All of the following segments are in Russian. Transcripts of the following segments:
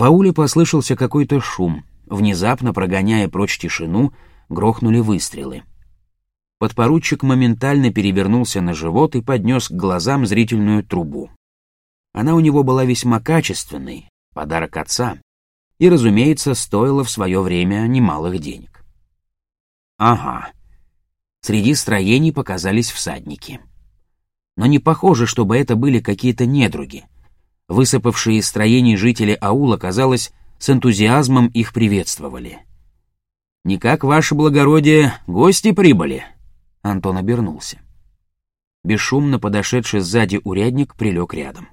В ауле послышался какой-то шум. Внезапно, прогоняя прочь тишину, грохнули выстрелы. Подпоручик моментально перевернулся на живот и поднес к глазам зрительную трубу. Она у него была весьма качественной, подарок отца, и, разумеется, стоила в свое время немалых денег. Ага. Среди строений показались всадники. Но не похоже, чтобы это были какие-то недруги. Высыпавшие из строений жители аула, казалось, с энтузиазмом их приветствовали. «Никак, ваше благородие, гости прибыли!» Антон обернулся. Бесшумно подошедший сзади урядник прилег рядом.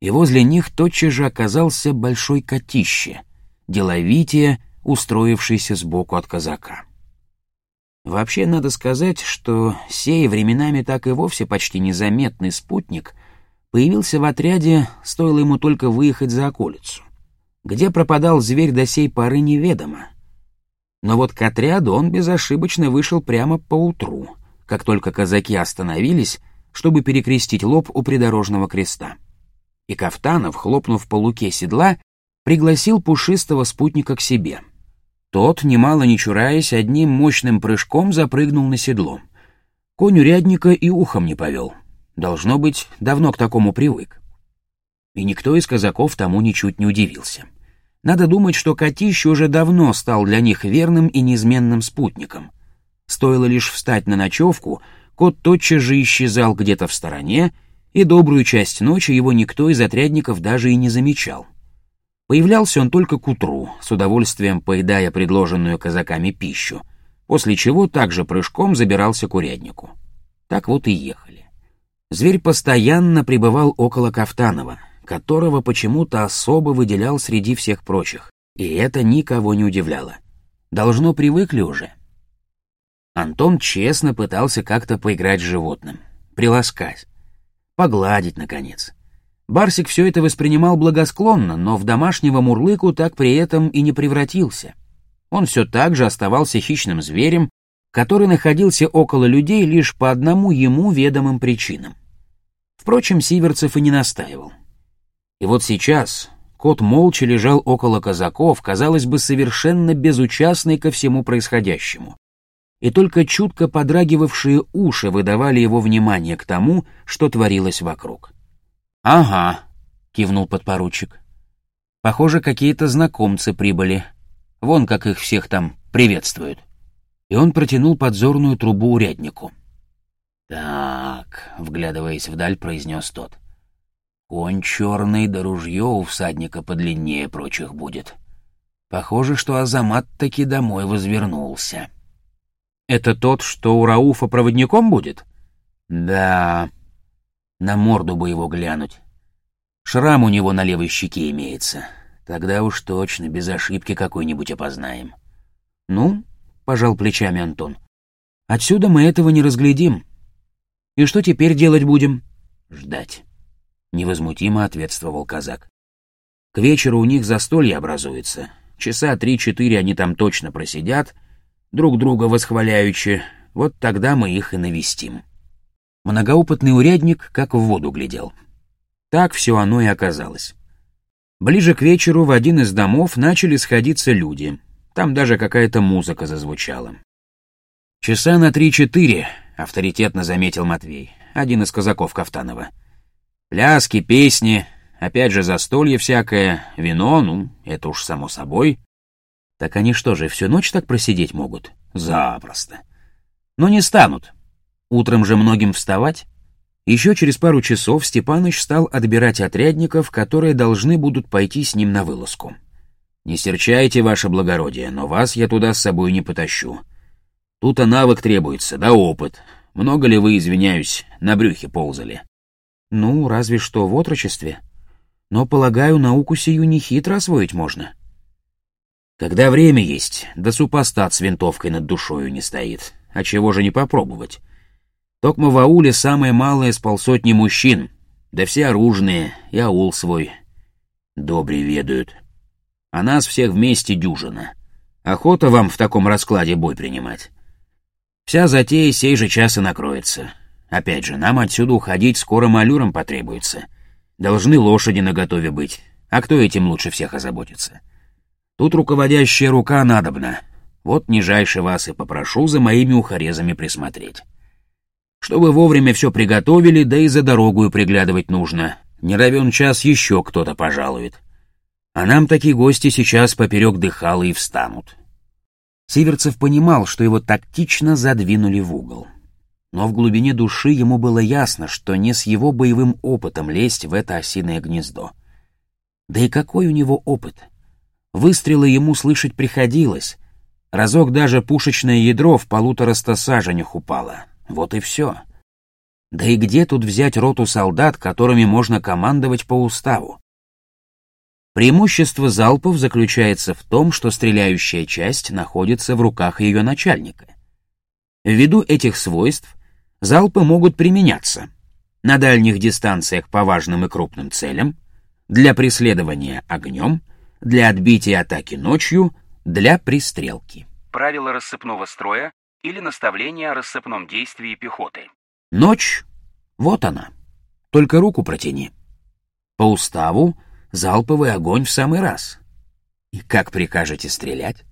И возле них тотчас же оказался большой котище, деловитие, устроившийся сбоку от казака. Вообще, надо сказать, что сей временами так и вовсе почти незаметный спутник появился в отряде, стоило ему только выехать за околицу. Где пропадал зверь до сей поры неведомо. Но вот к отряду он безошибочно вышел прямо по утру, как только казаки остановились, чтобы перекрестить лоб у придорожного креста. И Кафтанов, хлопнув по луке седла, пригласил пушистого спутника к себе. Тот, немало не чураясь, одним мощным прыжком запрыгнул на седло. Конь урядника и ухом не повел. Должно быть, давно к такому привык. И никто из казаков тому ничуть не удивился. Надо думать, что Котищ уже давно стал для них верным и неизменным спутником. Стоило лишь встать на ночевку, кот тотчас же исчезал где-то в стороне, и добрую часть ночи его никто из отрядников даже и не замечал. Появлялся он только к утру, с удовольствием поедая предложенную казаками пищу, после чего также прыжком забирался к уряднику. Так вот и ехали. Зверь постоянно пребывал около Кафтанова, которого почему-то особо выделял среди всех прочих, и это никого не удивляло. Должно привыкли уже. Антон честно пытался как-то поиграть с животным, приласкать, погладить, наконец. Барсик все это воспринимал благосклонно, но в домашнего мурлыку так при этом и не превратился. Он все так же оставался хищным зверем, который находился около людей лишь по одному ему ведомым причинам. Впрочем, Сиверцев и не настаивал. И вот сейчас кот молча лежал около казаков, казалось бы, совершенно безучастный ко всему происходящему. И только чутко подрагивавшие уши выдавали его внимание к тому, что творилось вокруг. «Ага», — кивнул подпоручик. «Похоже, какие-то знакомцы прибыли. Вон как их всех там приветствуют». И он протянул подзорную трубу уряднику. «Так», — вглядываясь вдаль, произнес тот. Конь черный, да ружье у всадника подлиннее прочих будет. Похоже, что Азамат таки домой возвернулся. Это тот, что у Рауфа проводником будет? Да. На морду бы его глянуть. Шрам у него на левой щеке имеется. Тогда уж точно без ошибки какой-нибудь опознаем. Ну, пожал плечами Антон. Отсюда мы этого не разглядим. И что теперь делать будем? Ждать. — невозмутимо ответствовал казак. «К вечеру у них застолье образуется. Часа три-четыре они там точно просидят, друг друга восхваляючи, вот тогда мы их и навестим». Многоопытный урядник как в воду глядел. Так все оно и оказалось. Ближе к вечеру в один из домов начали сходиться люди. Там даже какая-то музыка зазвучала. «Часа на три-четыре», — авторитетно заметил Матвей, один из казаков Кафтанова. Пляски, песни, опять же застолье всякое, вино, ну, это уж само собой. Так они что же, всю ночь так просидеть могут? Запросто. Но не станут. Утром же многим вставать. Еще через пару часов Степаныч стал отбирать отрядников, которые должны будут пойти с ним на вылазку. «Не серчайте, ваше благородие, но вас я туда с собой не потащу. Тут-то навык требуется, да опыт. Много ли вы, извиняюсь, на брюхе ползали?» Ну, разве что в отрочестве. Но, полагаю, науку сию нехитро освоить можно. Когда время есть, да супостат с винтовкой над душою не стоит. А чего же не попробовать? Токмо в ауле самое малое с полсотни мужчин, да все оружные, и аул свой. Добре ведают. А нас всех вместе дюжина. Охота вам в таком раскладе бой принимать. Вся затея сей же час и накроется. Опять же, нам отсюда уходить скоро малюром потребуется. Должны лошади наготове быть. А кто этим лучше всех озаботится? Тут руководящая рука надобна. Вот нижайше вас и попрошу за моими ухорезами присмотреть. Чтобы вовремя все приготовили, да и за дорогу приглядывать нужно. Не равен час еще кто-то пожалует. А нам такие гости сейчас поперек дыхала и встанут. Сиверцев понимал, что его тактично задвинули в угол. Но в глубине души ему было ясно, что не с его боевым опытом лезть в это осиное гнездо. Да и какой у него опыт? Выстрелы ему слышать приходилось. Разок даже пушечное ядро в полутораста саженях упало. Вот и все. Да и где тут взять роту солдат, которыми можно командовать по уставу? Преимущество залпов заключается в том, что стреляющая часть находится в руках ее начальника. Ввиду этих свойств залпы могут применяться на дальних дистанциях по важным и крупным целям, для преследования огнем, для отбития атаки ночью, для пристрелки. Правило рассыпного строя или наставление о рассыпном действии пехоты. Ночь — вот она. Только руку протяни. По уставу залповый огонь в самый раз. И как прикажете стрелять?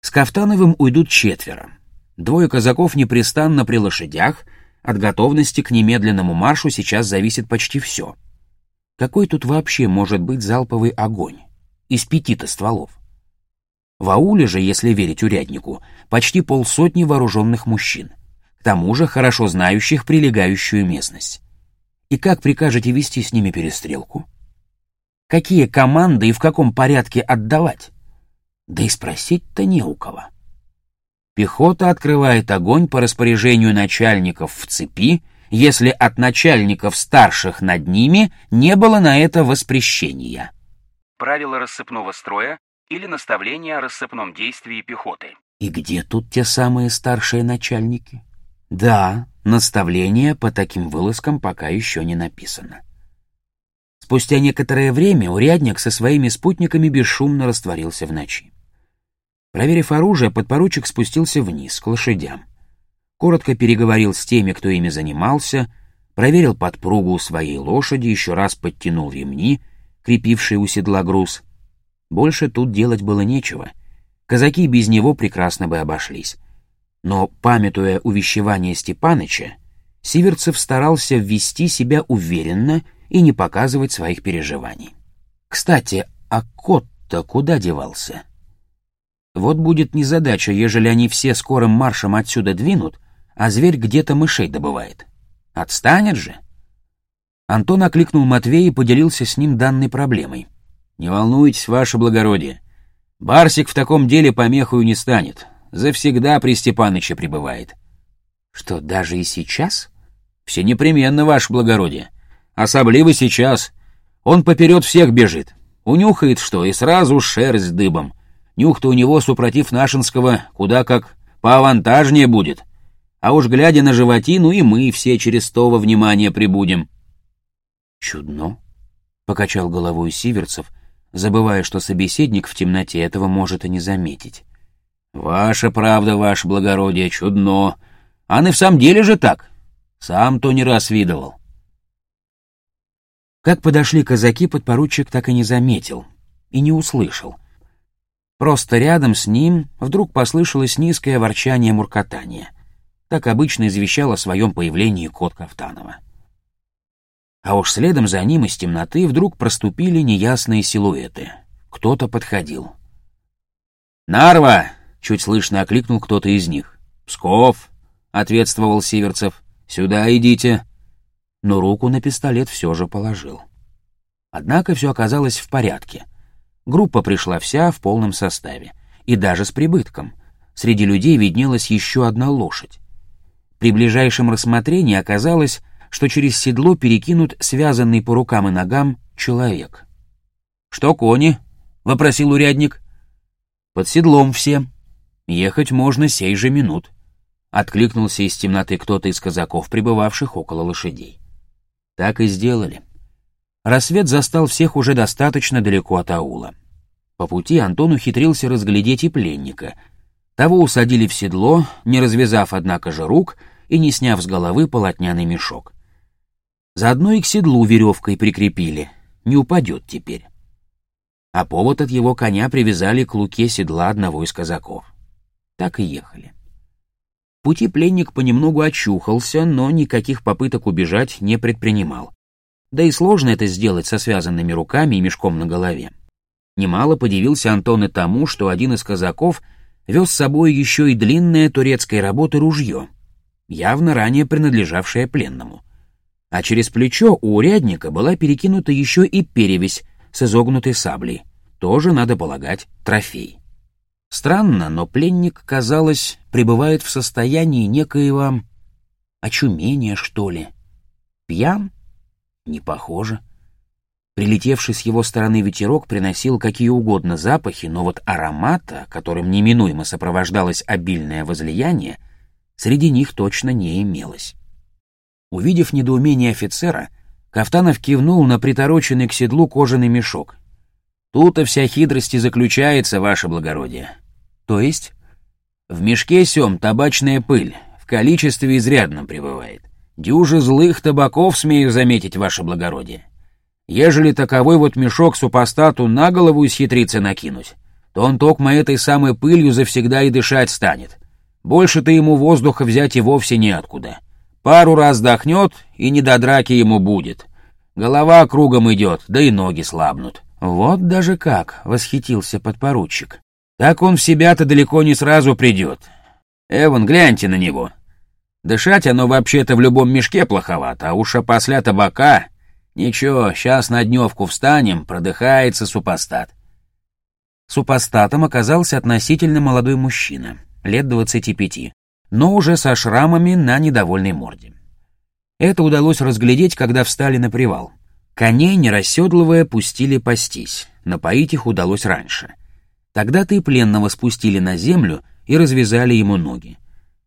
С Кафтановым уйдут четверо. Двое казаков непрестанно при лошадях, от готовности к немедленному маршу сейчас зависит почти все. Какой тут вообще может быть залповый огонь? Из пяти-то стволов. В ауле же, если верить уряднику, почти полсотни вооруженных мужчин, к тому же хорошо знающих прилегающую местность. И как прикажете вести с ними перестрелку? Какие команды и в каком порядке отдавать? Да и спросить-то не у кого. Пехота открывает огонь по распоряжению начальников в цепи, если от начальников старших над ними не было на это воспрещения. Правило рассыпного строя или наставление о рассыпном действии пехоты. И где тут те самые старшие начальники? Да, наставление по таким вылазкам пока еще не написано. Спустя некоторое время урядник со своими спутниками бесшумно растворился в ночи. Проверив оружие, подпоручик спустился вниз, к лошадям. Коротко переговорил с теми, кто ими занимался, проверил подпругу у своей лошади, еще раз подтянул ремни, крепившие у седла груз. Больше тут делать было нечего. Казаки без него прекрасно бы обошлись. Но, памятуя увещевание Степаныча, Сиверцев старался ввести себя уверенно и не показывать своих переживаний. Кстати, а кот-то куда девался? Вот будет незадача, ежели они все скорым маршем отсюда двинут, а зверь где-то мышей добывает. Отстанет же? Антон окликнул Матвея и поделился с ним данной проблемой. «Не волнуйтесь, ваше благородие. Барсик в таком деле помехою не станет. Завсегда при Степаныче пребывает». «Что, даже и сейчас?» «Все непременно, ваше благородие. Особливо сейчас. Он поперед всех бежит. Унюхает что, и сразу шерсть дыбом. Нюх-то у него, супротив нашинского, куда как поавантажнее будет. А уж глядя на животину, и мы все через того внимания прибудем». «Чудно», — покачал головой Сиверцев, забывая, что собеседник в темноте этого может и не заметить. «Ваша правда, ваше благородие, чудно. А на в самом деле же так. Сам то не раз видывал». Как подошли казаки, подпоручик так и не заметил и не услышал. Просто рядом с ним вдруг послышалось низкое ворчание-муркотание. Так обычно извещал о своем появлении кот Кафтанова. А уж следом за ним из темноты вдруг проступили неясные силуэты. Кто-то подходил. «Нарва!» — чуть слышно окликнул кто-то из них. «Псков!» — ответствовал Сиверцев. «Сюда идите!» Но руку на пистолет все же положил. Однако все оказалось в порядке. Группа пришла вся в полном составе. И даже с прибытком. Среди людей виднелась еще одна лошадь. При ближайшем рассмотрении оказалось, что через седло перекинут связанный по рукам и ногам человек. «Что кони?» — вопросил урядник. «Под седлом все. Ехать можно сей же минут», — откликнулся из темноты кто-то из казаков, пребывавших около лошадей. Так и сделали. Рассвет застал всех уже достаточно далеко от аула. По пути Антон ухитрился разглядеть и пленника. Того усадили в седло, не развязав, однако же, рук и не сняв с головы полотняный мешок. Заодно и к седлу веревкой прикрепили. не упадет теперь. А повод от его коня привязали к луке седла одного из казаков. Так и ехали. В пути пленник понемногу очухался, но никаких попыток убежать не предпринимал. Да и сложно это сделать со связанными руками и мешком на голове. Немало подивился Антон и тому, что один из казаков вез с собой еще и длинное турецкой работы ружье, явно ранее принадлежавшее пленному. А через плечо у урядника была перекинута еще и перевесь с изогнутой саблей, тоже, надо полагать, трофей. Странно, но пленник, казалось, пребывает в состоянии некоего очумения, что ли. Пьян? Не похоже. Прилетевший с его стороны ветерок приносил какие угодно запахи, но вот аромата, которым неминуемо сопровождалось обильное возлияние, среди них точно не имелось. Увидев недоумение офицера, Кафтанов кивнул на притороченный к седлу кожаный мешок. «Тут-то вся хитрость и заключается, ваше благородие». «То есть?» «В мешке сём табачная пыль, в количестве изрядно пребывает. Дюжи злых табаков, смею заметить, ваше благородие. Ежели таковой вот мешок супостату на голову исхитриться накинуть, то он токмо этой самой пылью завсегда и дышать станет. Больше-то ему воздуха взять и вовсе неоткуда. Пару раз дохнет, и не до драки ему будет. Голова кругом идет, да и ноги слабнут. Вот даже как, — восхитился подпоручик. Так он в себя-то далеко не сразу придет. Эван, гляньте на него. Дышать оно вообще-то в любом мешке плоховато, а уж опосля табака... Ничего, сейчас на дневку встанем, продыхается супостат. Супостатом оказался относительно молодой мужчина, лет двадцати пяти, но уже со шрамами на недовольной морде. Это удалось разглядеть, когда встали на привал. Коней, не расседлывая, пустили пастись, напоить их удалось раньше. Тогда-то и пленного спустили на землю и развязали ему ноги.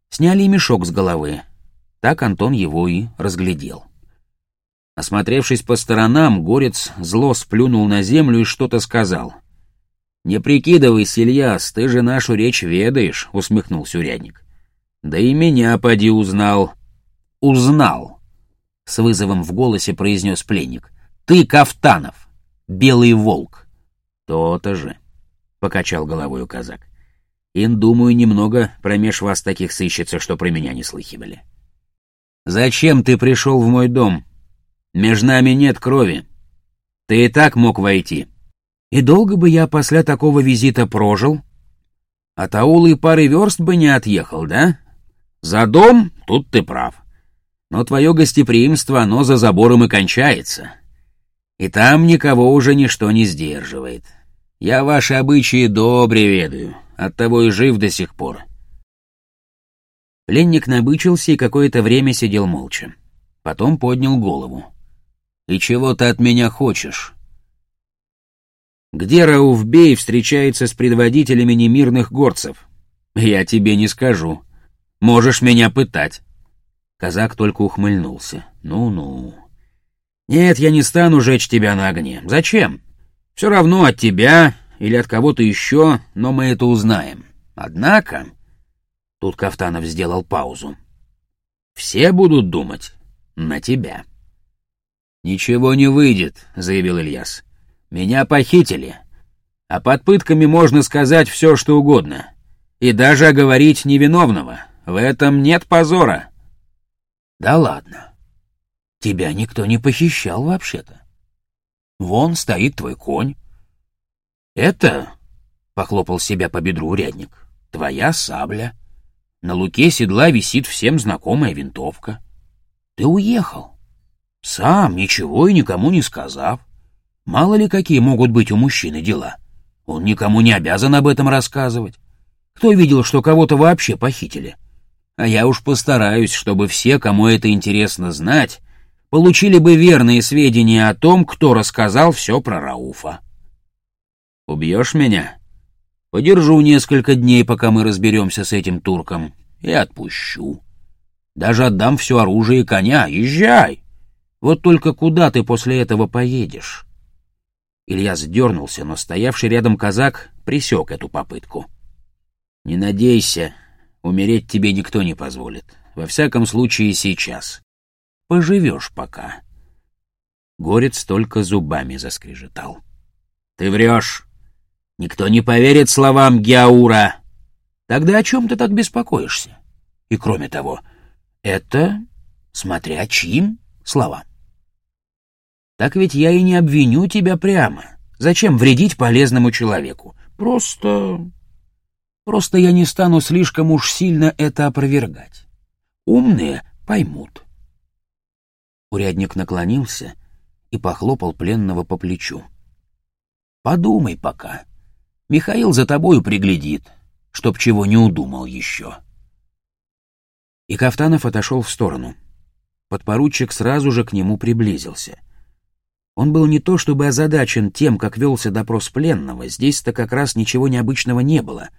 Сняли мешок с головы. Так Антон его и разглядел. Осмотревшись по сторонам, горец зло сплюнул на землю и что-то сказал. «Не прикидывайся, Ильяс, ты же нашу речь ведаешь», — усмехнулся урядник. «Да и меня поди узнал». «Узнал», — с вызовом в голосе произнес пленник. «Ты Кафтанов, белый волк». «То-то же», — покачал головой казак. Ин, думаю, немного промеж вас таких сыщется, что про меня не слыхивали. Зачем ты пришел в мой дом? Между нами нет крови. Ты и так мог войти. И долго бы я после такого визита прожил? От аула пары верст бы не отъехал, да? За дом тут ты прав. Но твое гостеприимство, оно за забором и кончается. И там никого уже ничто не сдерживает. Я ваши обычаи добре ведаю. Оттого и жив до сих пор. Пленник набычился и какое-то время сидел молча. Потом поднял голову. «И чего ты от меня хочешь?» «Где Рауфбей встречается с предводителями немирных горцев?» «Я тебе не скажу. Можешь меня пытать». Казак только ухмыльнулся. «Ну-ну». «Нет, я не стану жечь тебя на огне. Зачем? Все равно от тебя или от кого-то еще, но мы это узнаем. Однако...» Тут Кафтанов сделал паузу. «Все будут думать на тебя». «Ничего не выйдет», — заявил Ильяс. «Меня похитили. А под пытками можно сказать все, что угодно. И даже оговорить невиновного. В этом нет позора». «Да ладно. Тебя никто не похищал вообще-то. Вон стоит твой конь, «Это...» — похлопал себя по бедру урядник. «Твоя сабля. На луке седла висит всем знакомая винтовка. Ты уехал. Сам, ничего и никому не сказав. Мало ли какие могут быть у мужчины дела. Он никому не обязан об этом рассказывать. Кто видел, что кого-то вообще похитили? А я уж постараюсь, чтобы все, кому это интересно знать, получили бы верные сведения о том, кто рассказал все про Рауфа. Убьешь меня? Подержу несколько дней, пока мы разберемся с этим турком, и отпущу. Даже отдам все оружие и коня. Езжай! Вот только куда ты после этого поедешь?» Илья сдернулся, но стоявший рядом казак присек эту попытку. «Не надейся, умереть тебе никто не позволит. Во всяком случае, сейчас. Поживешь пока. Горец только зубами заскрежетал. «Ты врешь! Никто не поверит словам Геаура! Тогда о чем ты так беспокоишься? И кроме того, это смотря чьим словам. Так ведь я и не обвиню тебя прямо. Зачем вредить полезному человеку? Просто... Просто я не стану слишком уж сильно это опровергать. Умные поймут. Урядник наклонился и похлопал пленного по плечу. «Подумай пока. Михаил за тобою приглядит, чтоб чего не удумал еще». И Кафтанов отошел в сторону. Подпоручик сразу же к нему приблизился. Он был не то чтобы озадачен тем, как велся допрос пленного, здесь-то как раз ничего необычного не было.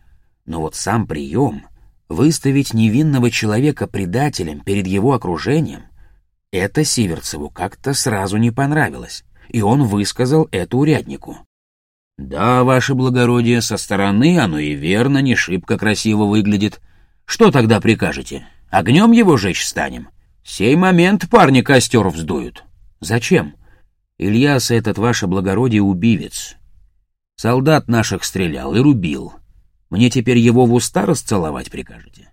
Но вот сам прием, выставить невинного человека предателем перед его окружением, это Сиверцеву как-то сразу не понравилось, и он высказал это уряднику. «Да, ваше благородие, со стороны оно и верно не шибко красиво выглядит. Что тогда прикажете? Огнем его жечь станем? Сей момент парни костер вздуют. Зачем? Ильяс этот, ваше благородие, убивец. Солдат наших стрелял и рубил. Мне теперь его в уста расцеловать прикажете?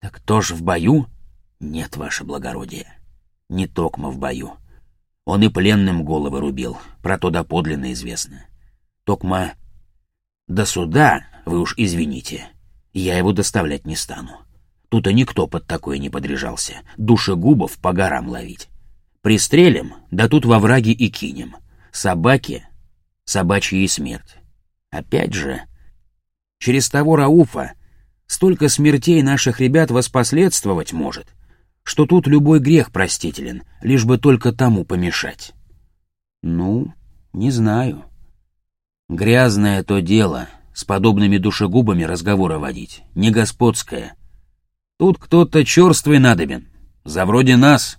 Так кто ж в бою? Нет, ваше благородие не токмо в бою. Он и пленным головы рубил, про то доподлинно известно. Токма до суда, вы уж извините, я его доставлять не стану. Тут и никто под такое не подряжался, душегубов по горам ловить. Пристрелим, да тут во враги и кинем. Собаки — собачья и смерть. Опять же, через того Рауфа столько смертей наших ребят воспоследствовать может — что тут любой грех простителен, лишь бы только тому помешать. Ну, не знаю. Грязное то дело, с подобными душегубами разговоры водить, не господское. Тут кто-то черствый надобен, за вроде нас.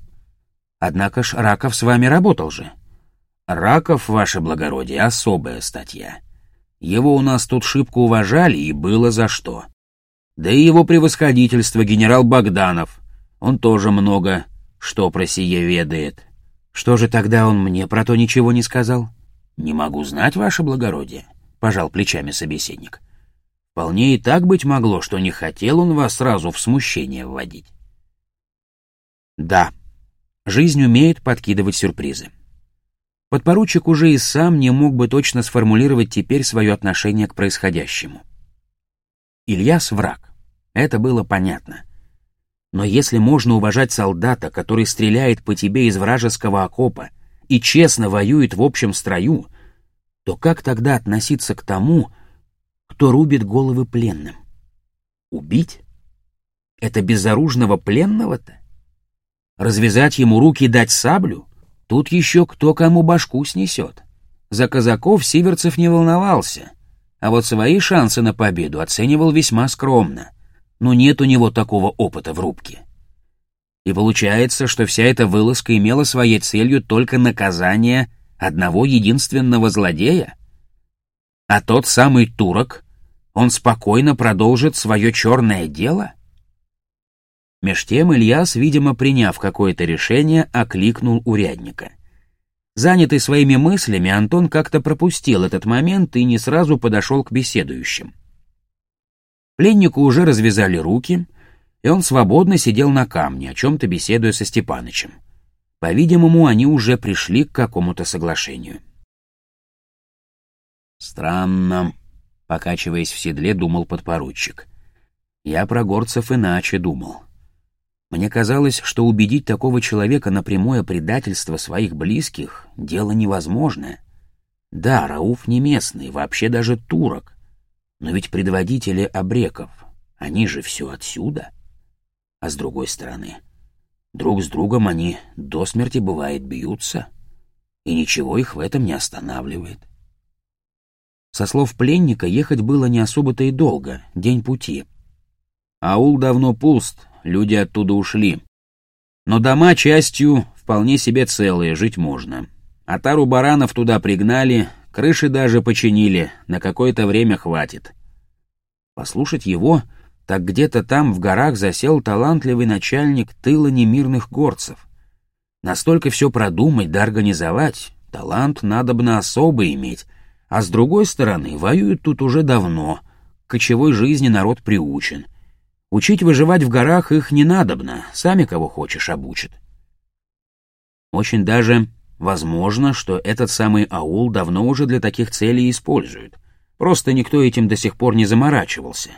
Однако ж Раков с вами работал же. Раков, ваше благородие, особая статья. Его у нас тут шибко уважали, и было за что. Да и его превосходительство генерал Богданов — он тоже много что про сие ведает. Что же тогда он мне про то ничего не сказал? Не могу знать, ваше благородие, — пожал плечами собеседник. Вполне и так быть могло, что не хотел он вас сразу в смущение вводить. Да, жизнь умеет подкидывать сюрпризы. Подпоручик уже и сам не мог бы точно сформулировать теперь свое отношение к происходящему. Ильяс — враг. Это было понятно — но если можно уважать солдата, который стреляет по тебе из вражеского окопа и честно воюет в общем строю, то как тогда относиться к тому, кто рубит головы пленным? Убить? Это безоружного пленного-то? Развязать ему руки и дать саблю? Тут еще кто кому башку снесет. За казаков Сиверцев не волновался, а вот свои шансы на победу оценивал весьма скромно но нет у него такого опыта в рубке. И получается, что вся эта вылазка имела своей целью только наказание одного единственного злодея? А тот самый турок, он спокойно продолжит свое черное дело? Меж тем Ильяс, видимо, приняв какое-то решение, окликнул урядника. Занятый своими мыслями, Антон как-то пропустил этот момент и не сразу подошел к беседующим. Пленнику уже развязали руки, и он свободно сидел на камне, о чем-то беседуя со Степанычем. По-видимому, они уже пришли к какому-то соглашению. «Странно», — покачиваясь в седле, думал подпоручик. «Я про горцев иначе думал. Мне казалось, что убедить такого человека на прямое предательство своих близких — дело невозможное. Да, Рауф не местный, вообще даже турок. Но ведь предводители обреков, они же все отсюда. А с другой стороны, друг с другом они до смерти, бывает, бьются, и ничего их в этом не останавливает. Со слов пленника ехать было не особо-то и долго, день пути. Аул давно пуст, люди оттуда ушли. Но дома частью вполне себе целые, жить можно. А тару баранов туда пригнали, Крыши даже починили, на какое-то время хватит. Послушать его, так где-то там в горах засел талантливый начальник тыла немирных горцев. Настолько все продумать да организовать, талант надо бы на особо иметь, а с другой стороны, воюют тут уже давно, к кочевой жизни народ приучен. Учить выживать в горах их не надобно, сами кого хочешь обучат. Очень даже возможно, что этот самый аул давно уже для таких целей используют. Просто никто этим до сих пор не заморачивался.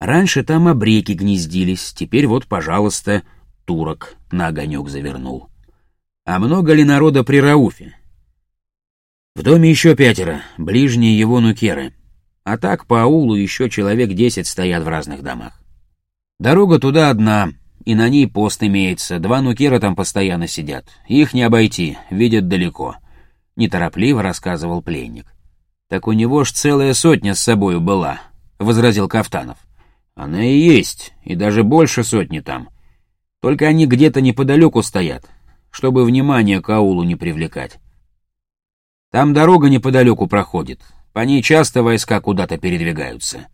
Раньше там обреки гнездились, теперь вот, пожалуйста, турок на огонек завернул. А много ли народа при Рауфе? В доме еще пятеро, ближние его нукеры. А так по аулу еще человек десять стоят в разных домах. Дорога туда одна, и на ней пост имеется, два нукера там постоянно сидят. Их не обойти, видят далеко. Неторопливо рассказывал пленник. «Так у него ж целая сотня с собою была», — возразил Кафтанов. «Она и есть, и даже больше сотни там. Только они где-то неподалеку стоят, чтобы внимание к аулу не привлекать. Там дорога неподалеку проходит, по ней часто войска куда-то передвигаются.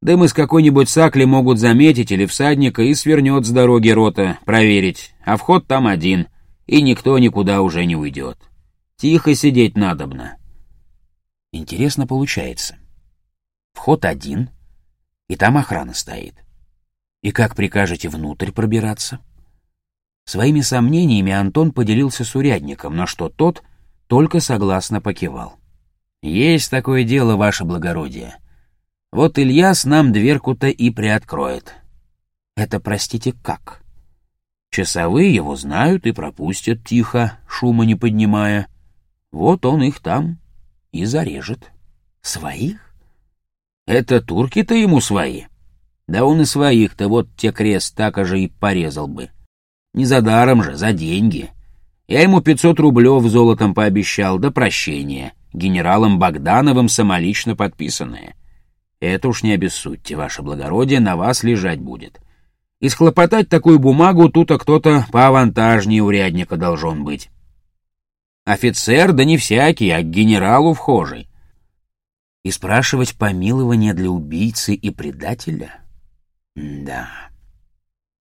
Дым из какой-нибудь сакли могут заметить или всадника и свернет с дороги рота, проверить, а вход там один, и никто никуда уже не уйдет. Тихо сидеть надобно. Интересно получается. Вход один, и там охрана стоит. И как прикажете внутрь пробираться? Своими сомнениями Антон поделился с урядником, на что тот только согласно покивал. «Есть такое дело, ваше благородие. Вот Ильяс нам дверку-то и приоткроет». «Это, простите, как?» «Часовые его знают и пропустят тихо, шума не поднимая. Вот он их там и зарежет». «Своих?» «Это турки-то ему свои. Да он и своих-то вот те крест так же и порезал бы. Не за даром же, за деньги». Я ему пятьсот рублев золотом пообещал, да прощение, генералом Богдановым самолично подписанное. Это уж не обессудьте, ваше благородие, на вас лежать будет. И схлопотать такую бумагу тут-то кто-то поавантажнее урядника должен быть. Офицер, да не всякий, а к генералу вхожий. И спрашивать помилование для убийцы и предателя? да.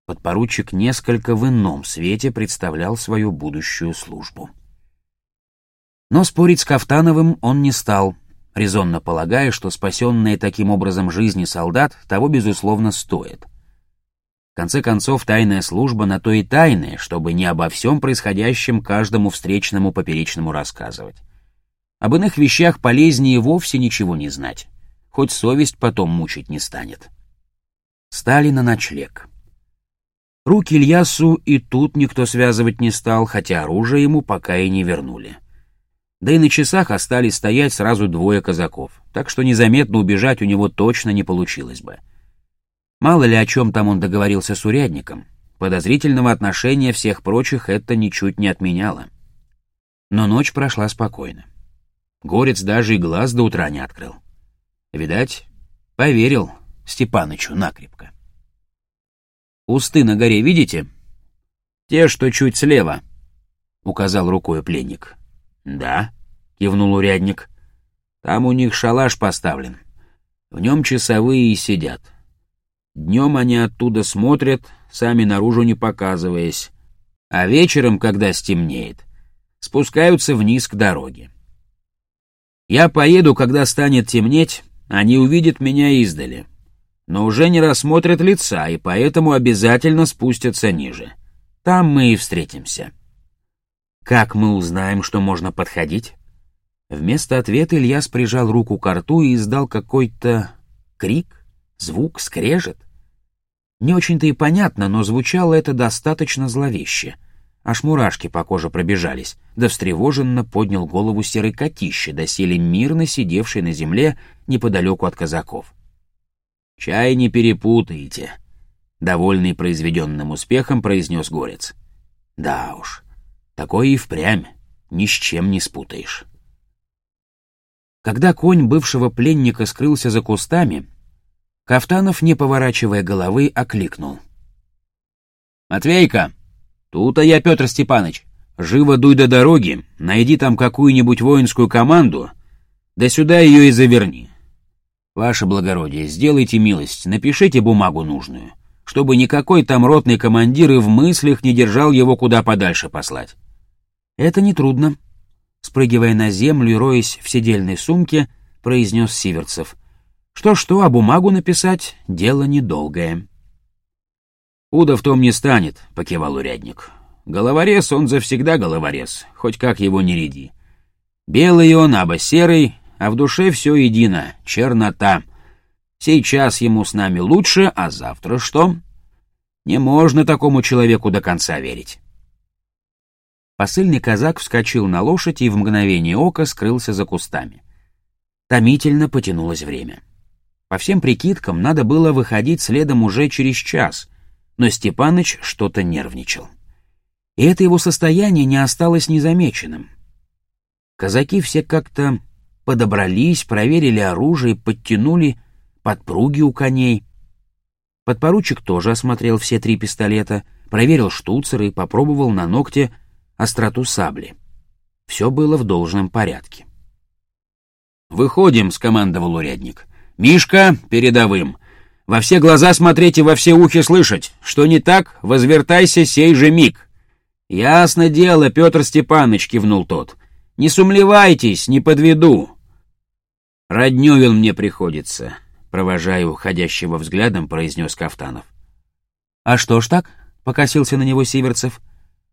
Подпоручик несколько в ином свете представлял свою будущую службу. Но спорить с Кафтановым он не стал, резонно полагая, что спасенные таким образом жизни солдат того, безусловно, стоит. В конце концов, тайная служба на то и тайная, чтобы не обо всем происходящем каждому встречному поперечному рассказывать. Об иных вещах полезнее вовсе ничего не знать, хоть совесть потом мучить не станет. Стали на ночлег. Руки Ильясу и тут никто связывать не стал, хотя оружие ему пока и не вернули. Да и на часах остались стоять сразу двое казаков, так что незаметно убежать у него точно не получилось бы. Мало ли о чем там он договорился с урядником, подозрительного отношения всех прочих это ничуть не отменяло. Но ночь прошла спокойно. Горец даже и глаз до утра не открыл. Видать, поверил Степанычу накрепко. Усты на горе видите? Те, что чуть слева, — указал рукой пленник. Да, — кивнул урядник. Там у них шалаш поставлен. В нем часовые и сидят. Днем они оттуда смотрят, сами наружу не показываясь. А вечером, когда стемнеет, спускаются вниз к дороге. Я поеду, когда станет темнеть, они увидят меня издали но уже не рассмотрят лица и поэтому обязательно спустятся ниже. Там мы и встретимся. Как мы узнаем, что можно подходить? Вместо ответа Ильяс прижал руку к рту и издал какой-то крик, звук, скрежет. Не очень-то и понятно, но звучало это достаточно зловеще. Аж мурашки по коже пробежались, да встревоженно поднял голову серый котище, доселе мирно сидевший на земле неподалеку от казаков. «Чай не перепутаете», — довольный произведенным успехом произнес Горец. «Да уж, такое и впрямь ни с чем не спутаешь». Когда конь бывшего пленника скрылся за кустами, Кафтанов, не поворачивая головы, окликнул. «Матвейка, тут-то я, Петр Степаныч. Живо дуй до дороги, найди там какую-нибудь воинскую команду, да сюда ее и заверни. «Ваше благородие, сделайте милость, напишите бумагу нужную. чтобы никакой там ротный командир и в мыслях не держал его куда подальше послать. Это нетрудно. Спрыгивая на землю и роясь в сидельной сумке, произнес Сиверцев. Что-что, а бумагу написать — дело недолгое. «Уда в том не станет», — покивал урядник. «Головорез он завсегда головорез, хоть как его не ряди. Белый он, аба серый, а в душе все едино — чернота. Сейчас ему с нами лучше, а завтра что? Не можно такому человеку до конца верить». Посыльный казак вскочил на лошадь и в мгновение ока скрылся за кустами. Томительно потянулось время. По всем прикидкам, надо было выходить следом уже через час — но Степаныч что-то нервничал. И это его состояние не осталось незамеченным. Казаки все как-то подобрались, проверили оружие, подтянули подпруги у коней. Подпоручик тоже осмотрел все три пистолета, проверил штуцеры и попробовал на ногте остроту сабли. Все было в должном порядке. «Выходим», — скомандовал урядник. «Мишка, передовым. Во все глаза смотреть и во все ухи слышать. Что не так, возвертайся сей же миг. Ясно дело, Петр Степанович кивнул тот. Не сумлевайтесь, не подведу. Роднёвин мне приходится, провожая уходящего взглядом, произнес Кафтанов. А что ж так? Покосился на него Сиверцев.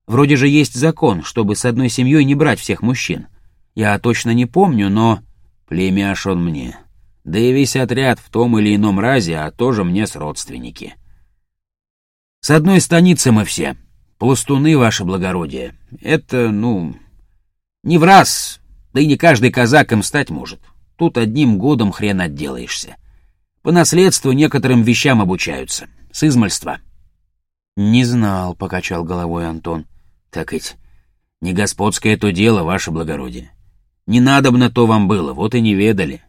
Вроде же есть закон, чтобы с одной семьей не брать всех мужчин. Я точно не помню, но... Племяш он мне, да и весь отряд в том или ином разе, а тоже мне с родственники. С одной станицы мы все, пластуны, ваше благородие. Это, ну, не в раз, да и не каждый казак им стать может. Тут одним годом хрен отделаешься. По наследству некоторым вещам обучаются, с измальства. «Не знал», — покачал головой Антон. «Так ведь не господское то дело, ваше благородие. Не надобно то вам было, вот и не ведали.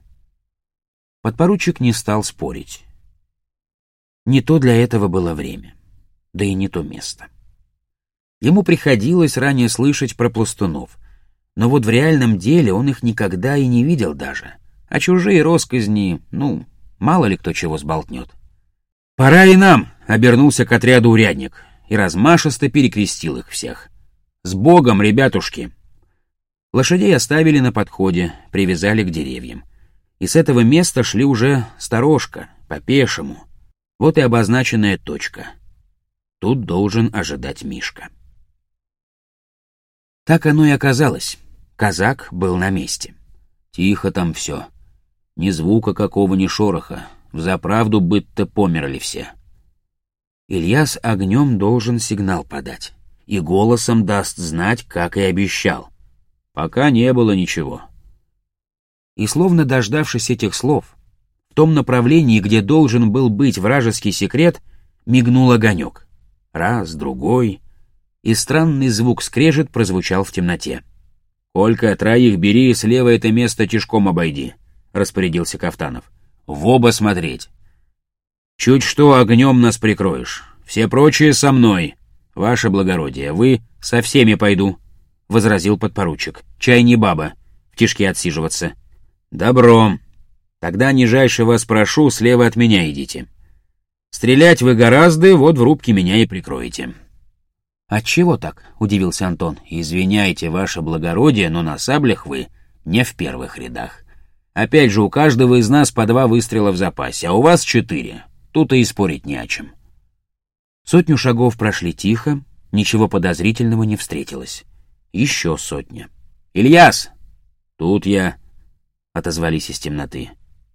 Подпоручик не стал спорить. Не то для этого было время, да и не то место. Ему приходилось ранее слышать про пластунов, но вот в реальном деле он их никогда и не видел даже, а чужие росказни, ну, мало ли кто чего сболтнет. «Пора и нам!» — обернулся к отряду урядник и размашисто перекрестил их всех. «С Богом, ребятушки!» Лошадей оставили на подходе, привязали к деревьям и с этого места шли уже сторожка, по-пешему. Вот и обозначенная точка. Тут должен ожидать Мишка. Так оно и оказалось. Казак был на месте. Тихо там все. Ни звука какого, ни шороха. Взаправду быть-то померли все. Ильяс огнем должен сигнал подать. И голосом даст знать, как и обещал. Пока не было ничего и, словно дождавшись этих слов, в том направлении, где должен был быть вражеский секрет, мигнул огонек. Раз, другой, и странный звук скрежет прозвучал в темноте. «Колька, троих бери и слева это место тишком обойди», — распорядился Кафтанов. «В оба смотреть. Чуть что огнем нас прикроешь. Все прочие со мной. Ваше благородие, вы со всеми пойду», — возразил подпоручик. «Чай не баба, в тишке отсиживаться». «Добро. Тогда нижайше вас прошу, слева от меня идите. Стрелять вы гораздо, вот в рубке меня и прикроете». «Отчего так?» — удивился Антон. «Извиняйте, ваше благородие, но на саблях вы не в первых рядах. Опять же, у каждого из нас по два выстрела в запасе, а у вас четыре. Тут и спорить не о чем». Сотню шагов прошли тихо, ничего подозрительного не встретилось. Еще сотня. «Ильяс!» «Тут я...» отозвались из темноты.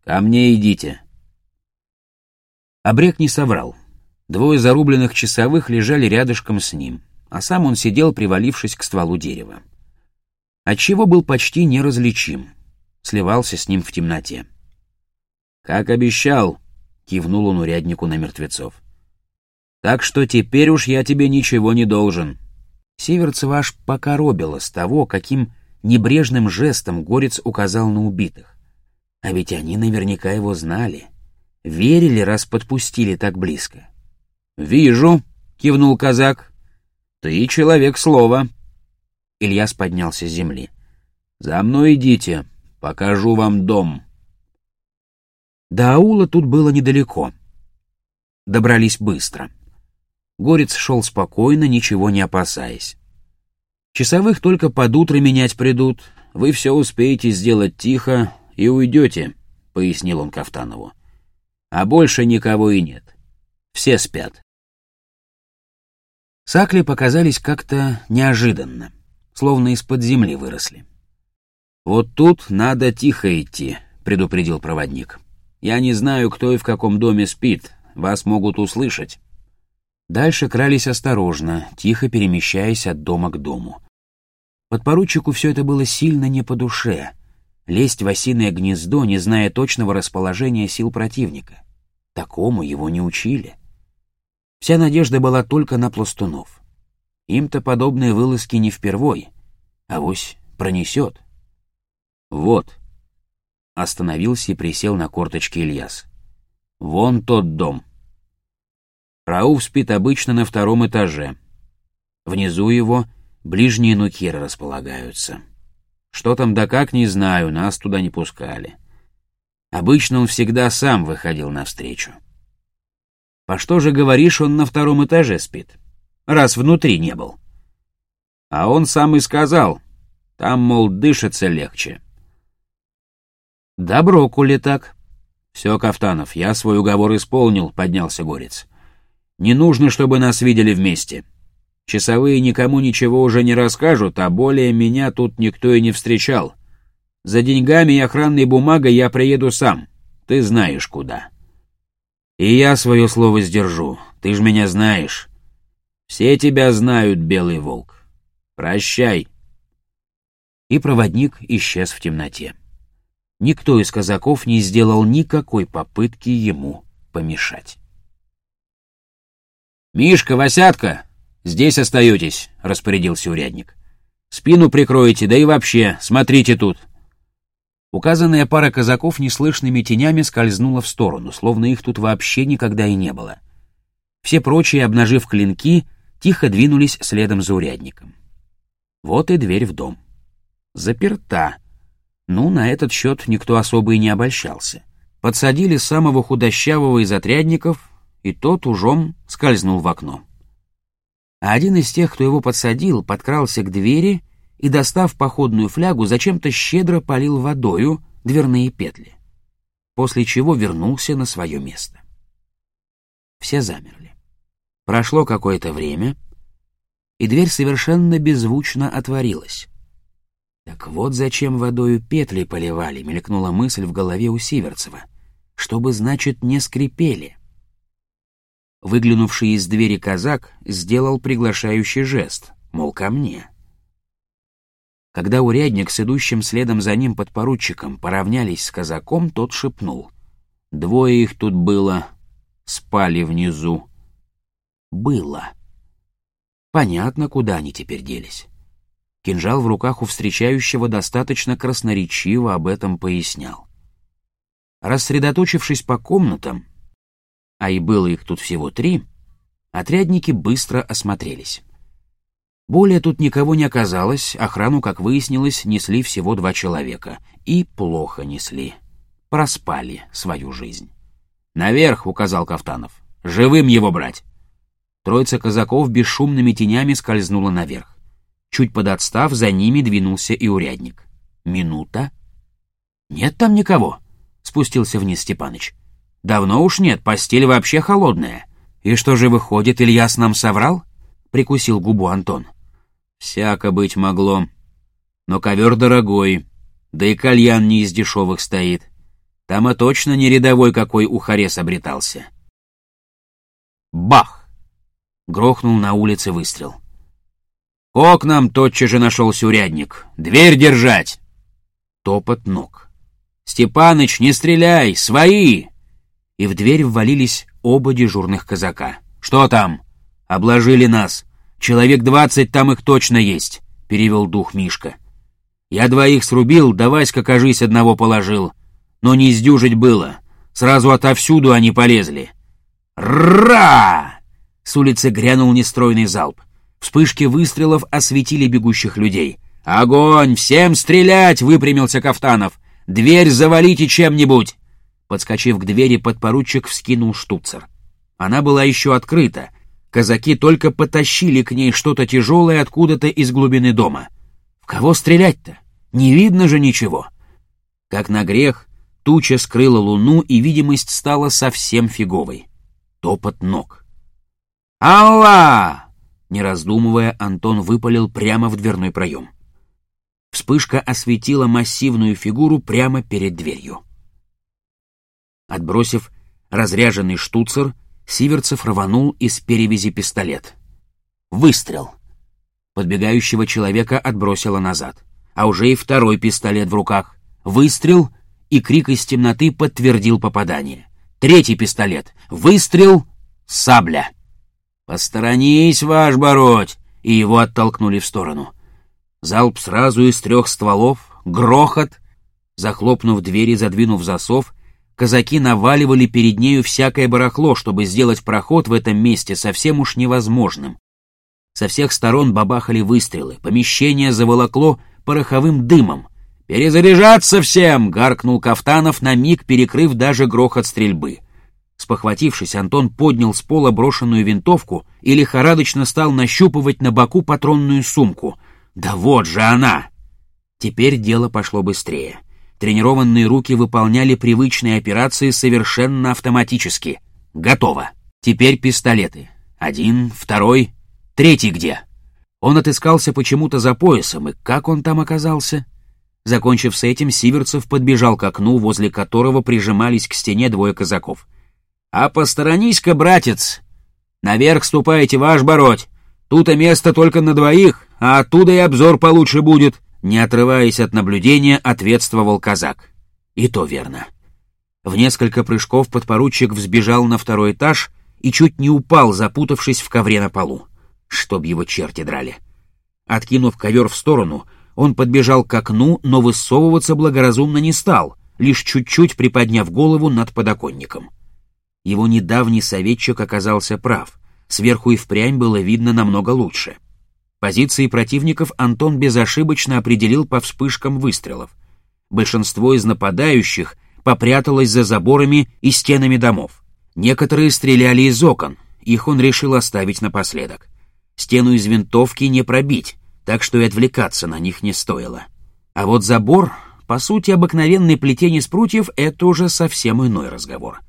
«Ко мне идите!» Обрек не соврал. Двое зарубленных часовых лежали рядышком с ним, а сам он сидел, привалившись к стволу дерева. Отчего был почти неразличим, сливался с ним в темноте. «Как обещал!» — кивнул он уряднику на мертвецов. «Так что теперь уж я тебе ничего не должен». Северцева аж покоробило с того, каким Небрежным жестом Горец указал на убитых. А ведь они наверняка его знали. Верили, раз подпустили так близко. «Вижу», — кивнул казак. «Ты человек слова». Ильяс поднялся с земли. «За мной идите, покажу вам дом». До аула тут было недалеко. добрались быстро. Горец шел спокойно, ничего не опасаясь. Часовых только под утро менять придут, вы все успеете сделать тихо и уйдете, — пояснил он Кафтанову. А больше никого и нет. Все спят. Сакли показались как-то неожиданно, словно из-под земли выросли. «Вот тут надо тихо идти», — предупредил проводник. «Я не знаю, кто и в каком доме спит. Вас могут услышать». Дальше крались осторожно, тихо перемещаясь от дома к дому. Подпоручику все это было сильно не по душе. Лезть в осиное гнездо, не зная точного расположения сил противника. Такому его не учили. Вся надежда была только на пластунов. Им-то подобные вылазки не впервой, а вось пронесет. «Вот», — остановился и присел на корточки Ильяс. «Вон тот дом». Рауф спит обычно на втором этаже. Внизу его ближние нукеры располагаются. Что там да как, не знаю, нас туда не пускали. Обычно он всегда сам выходил навстречу. По что же говоришь, он на втором этаже спит, раз внутри не был? А он сам и сказал, там, мол, дышится легче. Добро, коли так. Все, Кафтанов, я свой уговор исполнил, поднялся Горец. Не нужно, чтобы нас видели вместе. Часовые никому ничего уже не расскажут, а более меня тут никто и не встречал. За деньгами и охранной бумагой я приеду сам. Ты знаешь куда. И я свое слово сдержу. Ты ж меня знаешь. Все тебя знают, Белый Волк. Прощай. И проводник исчез в темноте. Никто из казаков не сделал никакой попытки ему помешать. «Мишка, Васятка, здесь остаетесь», — распорядился урядник. «Спину прикроете, да и вообще, смотрите тут». Указанная пара казаков неслышными тенями скользнула в сторону, словно их тут вообще никогда и не было. Все прочие, обнажив клинки, тихо двинулись следом за урядником. Вот и дверь в дом. Заперта. Ну, на этот счет никто особо и не обольщался. Подсадили самого худощавого из отрядников, и тот ужом скользнул в окно. А один из тех, кто его подсадил, подкрался к двери и, достав походную флягу, зачем-то щедро полил водою дверные петли, после чего вернулся на свое место. Все замерли. Прошло какое-то время, и дверь совершенно беззвучно отворилась. «Так вот зачем водою петли поливали», — мелькнула мысль в голове у Сиверцева. «Чтобы, значит, не скрипели». Выглянувший из двери казак сделал приглашающий жест, мол, ко мне. Когда урядник с идущим следом за ним подпоручиком поравнялись с казаком, тот шепнул. Двое их тут было, спали внизу. Было. Понятно, куда они теперь делись. Кинжал в руках у встречающего достаточно красноречиво об этом пояснял. Рассредоточившись по комнатам, а и было их тут всего три, отрядники быстро осмотрелись. Более тут никого не оказалось, охрану, как выяснилось, несли всего два человека. И плохо несли. Проспали свою жизнь. «Наверх!» — указал Кафтанов. «Живым его брать!» Троица казаков бесшумными тенями скользнула наверх. Чуть подотстав, за ними двинулся и урядник. Минута. «Нет там никого!» — спустился вниз Степаныч. Давно уж нет, постель вообще холодная. И что же выходит, Ильяс нам соврал? Прикусил губу Антон. Всяко быть могло. Но ковер дорогой, да и кальян не из дешевых стоит. Там и точно не рядовой какой у Харес обретался. Бах! Грохнул на улице выстрел. К окнам тотчас же нашелся урядник. Дверь держать! Топот ног. «Степаныч, не стреляй! Свои!» И в дверь ввалились оба дежурных казака. «Что там?» «Обложили нас. Человек двадцать там их точно есть», — перевел дух Мишка. «Я двоих срубил, да Васька, кажись, одного положил. Но не сдюжить было. Сразу отовсюду они полезли». «Ра!» С улицы грянул нестройный залп. Вспышки выстрелов осветили бегущих людей. «Огонь! Всем стрелять!» — выпрямился Кафтанов. «Дверь завалите чем-нибудь!» Подскочив к двери, подпоручик вскинул штуцер. Она была еще открыта. Казаки только потащили к ней что-то тяжелое откуда-то из глубины дома. В кого стрелять-то? Не видно же ничего. Как на грех, туча скрыла луну, и видимость стала совсем фиговой. Топот ног. «Алла!» Не раздумывая, Антон выпалил прямо в дверной проем. Вспышка осветила массивную фигуру прямо перед дверью. Отбросив разряженный штуцер, Сиверцев рванул из перевязи пистолет. Выстрел. Подбегающего человека отбросило назад. А уже и второй пистолет в руках. Выстрел, и крик из темноты подтвердил попадание. Третий пистолет. Выстрел, сабля. «Посторонись, ваш бородь!» И его оттолкнули в сторону. Залп сразу из трех стволов, грохот. Захлопнув дверь и задвинув засов, казаки наваливали перед нею всякое барахло, чтобы сделать проход в этом месте совсем уж невозможным. Со всех сторон бабахали выстрелы, помещение заволокло пороховым дымом. «Перезаряжаться всем!» — гаркнул Кафтанов, на миг перекрыв даже грохот стрельбы. Спохватившись, Антон поднял с пола брошенную винтовку и лихорадочно стал нащупывать на боку патронную сумку. «Да вот же она!» Теперь дело пошло быстрее. Тренированные руки выполняли привычные операции совершенно автоматически. Готово. Теперь пистолеты. Один, второй, третий где? Он отыскался почему-то за поясом, и как он там оказался? Закончив с этим, Сиверцев подбежал к окну, возле которого прижимались к стене двое казаков — «А посторонись-ка, братец! Наверх ступайте, ваш бороть! Тут и место только на двоих, а оттуда и обзор получше будет!» Не отрываясь от наблюдения, ответствовал казак. И то верно. В несколько прыжков подпоручик взбежал на второй этаж и чуть не упал, запутавшись в ковре на полу. Чтоб его черти драли. Откинув ковер в сторону, он подбежал к окну, но высовываться благоразумно не стал, лишь чуть-чуть приподняв голову над подоконником. Его недавний советчик оказался прав. Сверху и впрямь было видно намного лучше. Позиции противников Антон безошибочно определил по вспышкам выстрелов. Большинство из нападающих попряталось за заборами и стенами домов. Некоторые стреляли из окон, их он решил оставить напоследок. Стену из винтовки не пробить, так что и отвлекаться на них не стоило. А вот забор, по сути, обыкновенный плетень из прутьев — это уже совсем иной разговор.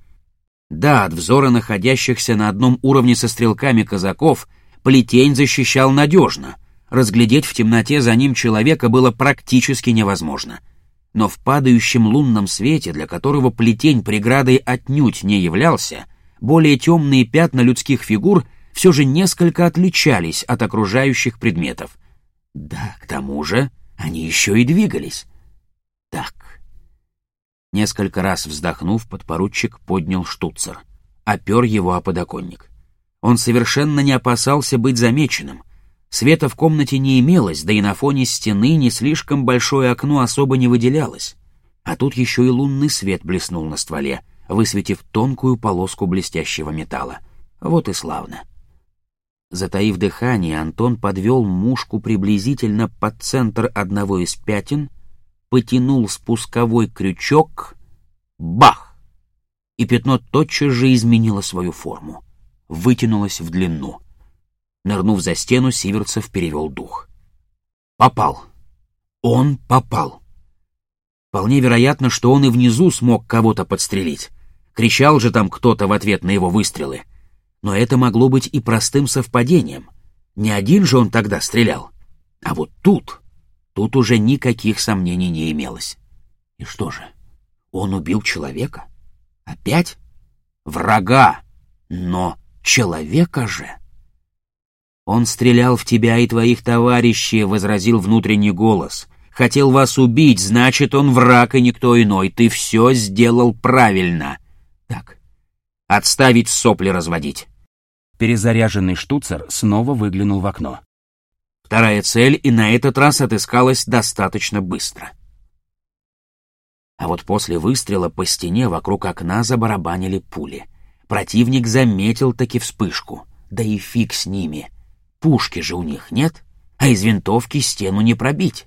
Да, от взора находящихся на одном уровне со стрелками казаков плетень защищал надежно. Разглядеть в темноте за ним человека было практически невозможно. Но в падающем лунном свете, для которого плетень преградой отнюдь не являлся, более темные пятна людских фигур все же несколько отличались от окружающих предметов. Да, к тому же они еще и двигались. Так, Несколько раз вздохнув, подпоручик поднял штуцер. Опер его о подоконник. Он совершенно не опасался быть замеченным. Света в комнате не имелось, да и на фоне стены не слишком большое окно особо не выделялось. А тут еще и лунный свет блеснул на стволе, высветив тонкую полоску блестящего металла. Вот и славно. Затаив дыхание, Антон подвел мушку приблизительно под центр одного из пятен — потянул спусковой крючок, бах! И пятно тотчас же изменило свою форму, вытянулось в длину. Нырнув за стену, Сиверцев перевел дух. Попал. Он попал. Вполне вероятно, что он и внизу смог кого-то подстрелить. Кричал же там кто-то в ответ на его выстрелы. Но это могло быть и простым совпадением. Не один же он тогда стрелял. А вот тут... Тут уже никаких сомнений не имелось. И что же, он убил человека? Опять? Врага! Но человека же! Он стрелял в тебя и твоих товарищей, — возразил внутренний голос. Хотел вас убить, значит, он враг и никто иной. Ты все сделал правильно. Так, отставить сопли разводить. Перезаряженный штуцер снова выглянул в окно. Вторая цель и на этот раз отыскалась достаточно быстро. А вот после выстрела по стене вокруг окна забарабанили пули. Противник заметил таки вспышку. Да и фиг с ними. Пушки же у них нет, а из винтовки стену не пробить.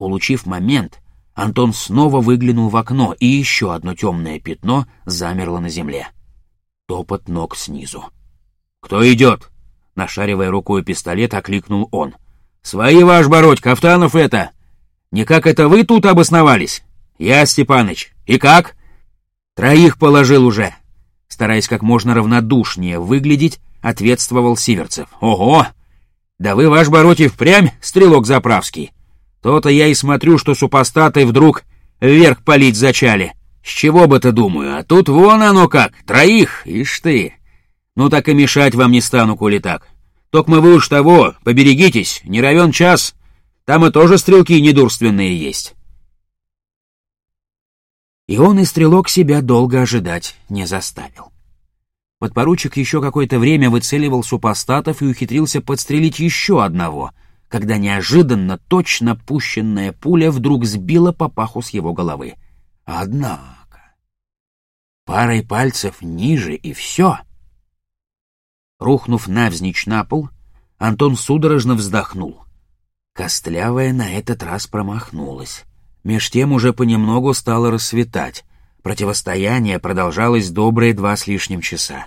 Улучив момент, Антон снова выглянул в окно, и еще одно темное пятно замерло на земле. Топот ног снизу. «Кто идет?» Нашаривая рукой пистолет, окликнул он. «Свои, ваш Бородь, Кафтанов это! Не как это вы тут обосновались?» «Я, Степаныч. И как?» «Троих положил уже». Стараясь как можно равнодушнее выглядеть, ответствовал Сиверцев. «Ого! Да вы, ваш Бородь, и впрямь стрелок заправский. То-то я и смотрю, что супостаты вдруг вверх палить зачали. С чего бы ты думаю, а тут вон оно как, троих, ишь ты. Ну так и мешать вам не стану, коли так. Токма вы уж того, поберегитесь, не равен час. Там и тоже стрелки недурственные есть. И он и стрелок себя долго ожидать не заставил. Подпоручик еще какое-то время выцеливал супостатов и ухитрился подстрелить еще одного, когда неожиданно точно пущенная пуля вдруг сбила папаху с его головы. Однако... Парой пальцев ниже и все. Рухнув навзничь на пол, Антон судорожно вздохнул. Костлявая на этот раз промахнулась. Меж тем уже понемногу стало рассветать. Противостояние продолжалось добрые два с лишним часа.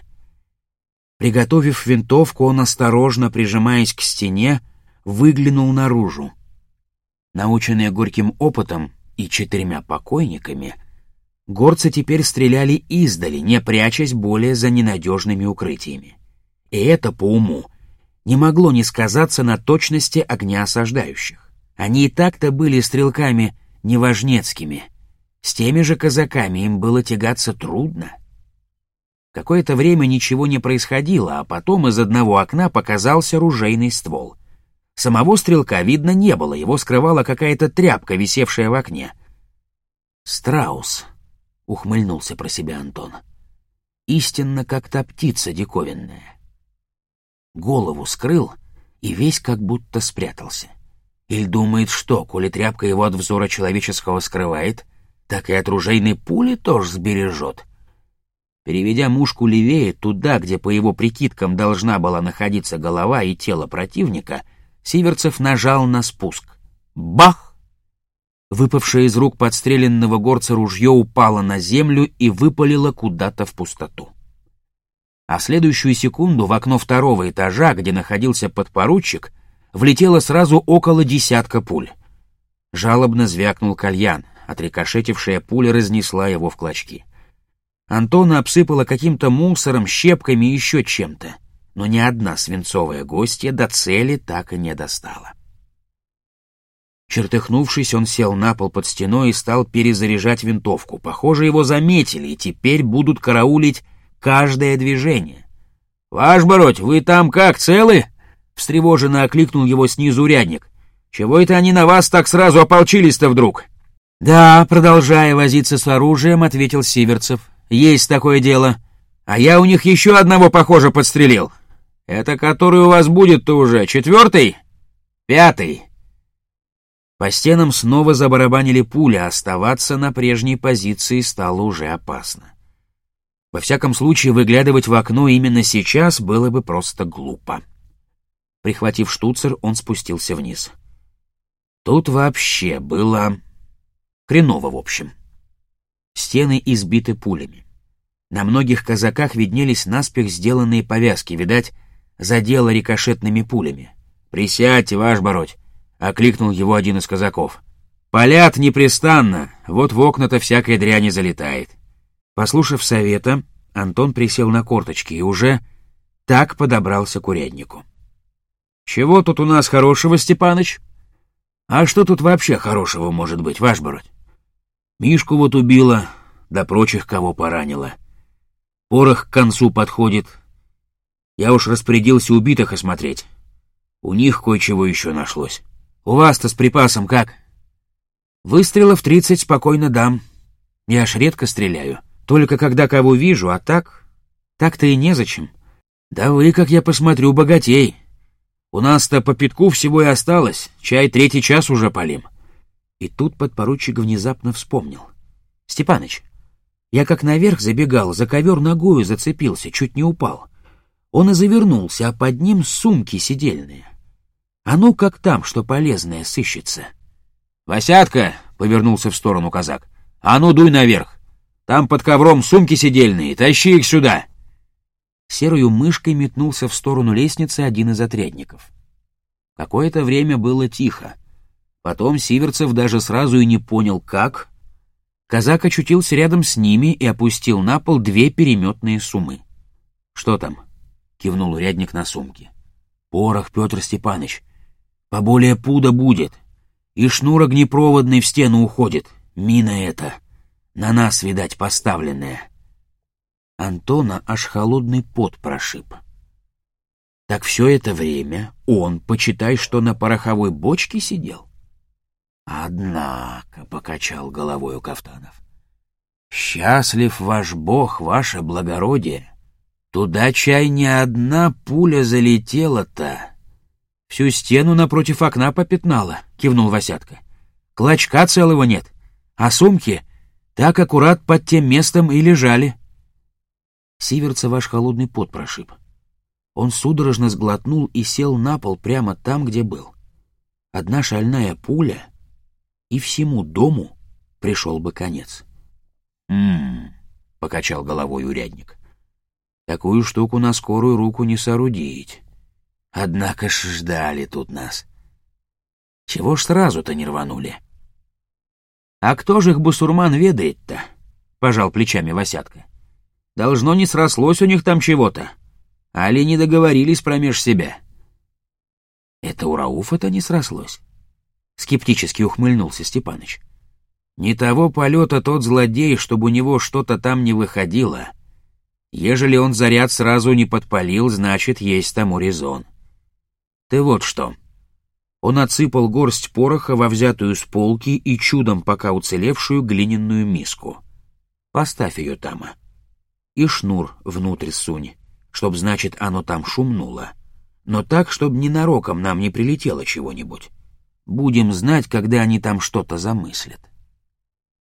Приготовив винтовку, он, осторожно прижимаясь к стене, выглянул наружу. Наученные горьким опытом и четырьмя покойниками, горцы теперь стреляли издали, не прячась более за ненадежными укрытиями. И это, по уму, не могло не сказаться на точности огня осаждающих. Они и так-то были стрелками неважнецкими. С теми же казаками им было тягаться трудно. Какое-то время ничего не происходило, а потом из одного окна показался ружейный ствол. Самого стрелка видно не было, его скрывала какая-то тряпка, висевшая в окне. «Страус», — ухмыльнулся про себя Антон. «Истинно, как та птица диковинная». Голову скрыл и весь как будто спрятался. Иль думает, что, коли тряпка его от взора человеческого скрывает, так и от ружейной пули тоже сбережет. Переведя мушку левее, туда, где по его прикидкам должна была находиться голова и тело противника, Сиверцев нажал на спуск. Бах! Выпавшее из рук подстреленного горца ружье упало на землю и выпалило куда-то в пустоту. А следующую секунду в окно второго этажа, где находился подпоручик, влетело сразу около десятка пуль. Жалобно звякнул кальян, отрикошетившая пуля разнесла его в клочки. Антона обсыпала каким-то мусором, щепками и еще чем-то, но ни одна свинцовая гостья до цели так и не достала. Чертыхнувшись, он сел на пол под стеной и стал перезаряжать винтовку. Похоже, его заметили, и теперь будут караулить каждое движение. «Ваш Бородь, вы там как, целы?» — встревоженно окликнул его снизу урядник. «Чего это они на вас так сразу ополчились-то вдруг?» «Да», — продолжая возиться с оружием, ответил Сиверцев. «Есть такое дело. А я у них еще одного, похоже, подстрелил. Это который у вас будет-то уже? Четвертый? Пятый?» По стенам снова забарабанили пули, а оставаться на прежней позиции стало уже опасно. Во всяком случае, выглядывать в окно именно сейчас было бы просто глупо. Прихватив штуцер, он спустился вниз. Тут вообще было... хреново, в общем. Стены избиты пулями. На многих казаках виднелись наспех сделанные повязки, видать, задело рикошетными пулями. «Присядьте, ваш бородь!» — окликнул его один из казаков. «Полят непрестанно, вот в окна-то всякая дрянь залетает». Послушав совета, Антон присел на корточки и уже так подобрался к уряднику. «Чего тут у нас хорошего, Степаныч?» «А что тут вообще хорошего может быть, ваш бродь?» «Мишку вот убила, да прочих кого поранила. Порох к концу подходит. Я уж распорядился убитых осмотреть. У них кое-чего еще нашлось. У вас-то с припасом как?» «Выстрелов тридцать спокойно дам. Я аж редко стреляю. Только когда кого вижу, а так... Так-то и незачем. Да вы, как я посмотрю, богатей. У нас-то по пятку всего и осталось, чай третий час уже полим. И тут подпоручик внезапно вспомнил. Степаныч, я как наверх забегал, за ковер ногою зацепился, чуть не упал. Он и завернулся, а под ним сумки сидельные. А ну как там, что полезное, сыщется. «Васятка!» — повернулся в сторону казак. «А ну дуй наверх! Там под ковром сумки сидельные, тащи их сюда!» Серою мышкой метнулся в сторону лестницы один из отрядников. Какое-то время было тихо. Потом Сиверцев даже сразу и не понял, как. Казак очутился рядом с ними и опустил на пол две переметные сумы. «Что там?» — кивнул урядник на сумке. «Порох, Петр Степанович. Поболее пуда будет. И шнур огнепроводный в стену уходит. Мина эта. На нас, видать, поставленная». Антона аж холодный пот прошиб. Так все это время он, почитай, что на пороховой бочке сидел. Однако, — покачал головой у Кафтанов, — счастлив ваш бог, ваше благородие. Туда чай не одна пуля залетела-то. Всю стену напротив окна попятнала, — кивнул Васятка. Клочка целого нет, а сумки так аккурат под тем местом и лежали. Сиверца ваш холодный пот прошиб. Он судорожно сглотнул и сел на пол прямо там, где был. Одна шальная пуля, и всему дому пришел бы конец. «М-м-м», покачал головой урядник. «Такую штуку на скорую руку не соорудить. Однако ж ждали тут нас. Чего ж сразу-то не рванули?» «А кто же их бусурман ведает-то?» — пожал плечами Васятка. «Должно не срослось у них там чего-то. Али не договорились промеж себя». «Это у Рауфа-то не срослось?» — скептически ухмыльнулся Степаныч. «Не того полета тот злодей, чтобы у него что-то там не выходило. Ежели он заряд сразу не подпалил, значит, есть тому резон. Ты вот что». Он отсыпал горсть пороха во взятую с полки и чудом пока уцелевшую глиняную миску. «Поставь ее там. И шнур внутрь сунь, чтоб, значит, оно там шумнуло. Но так, чтоб ненароком нам не прилетело чего-нибудь». Будем знать, когда они там что-то замыслят.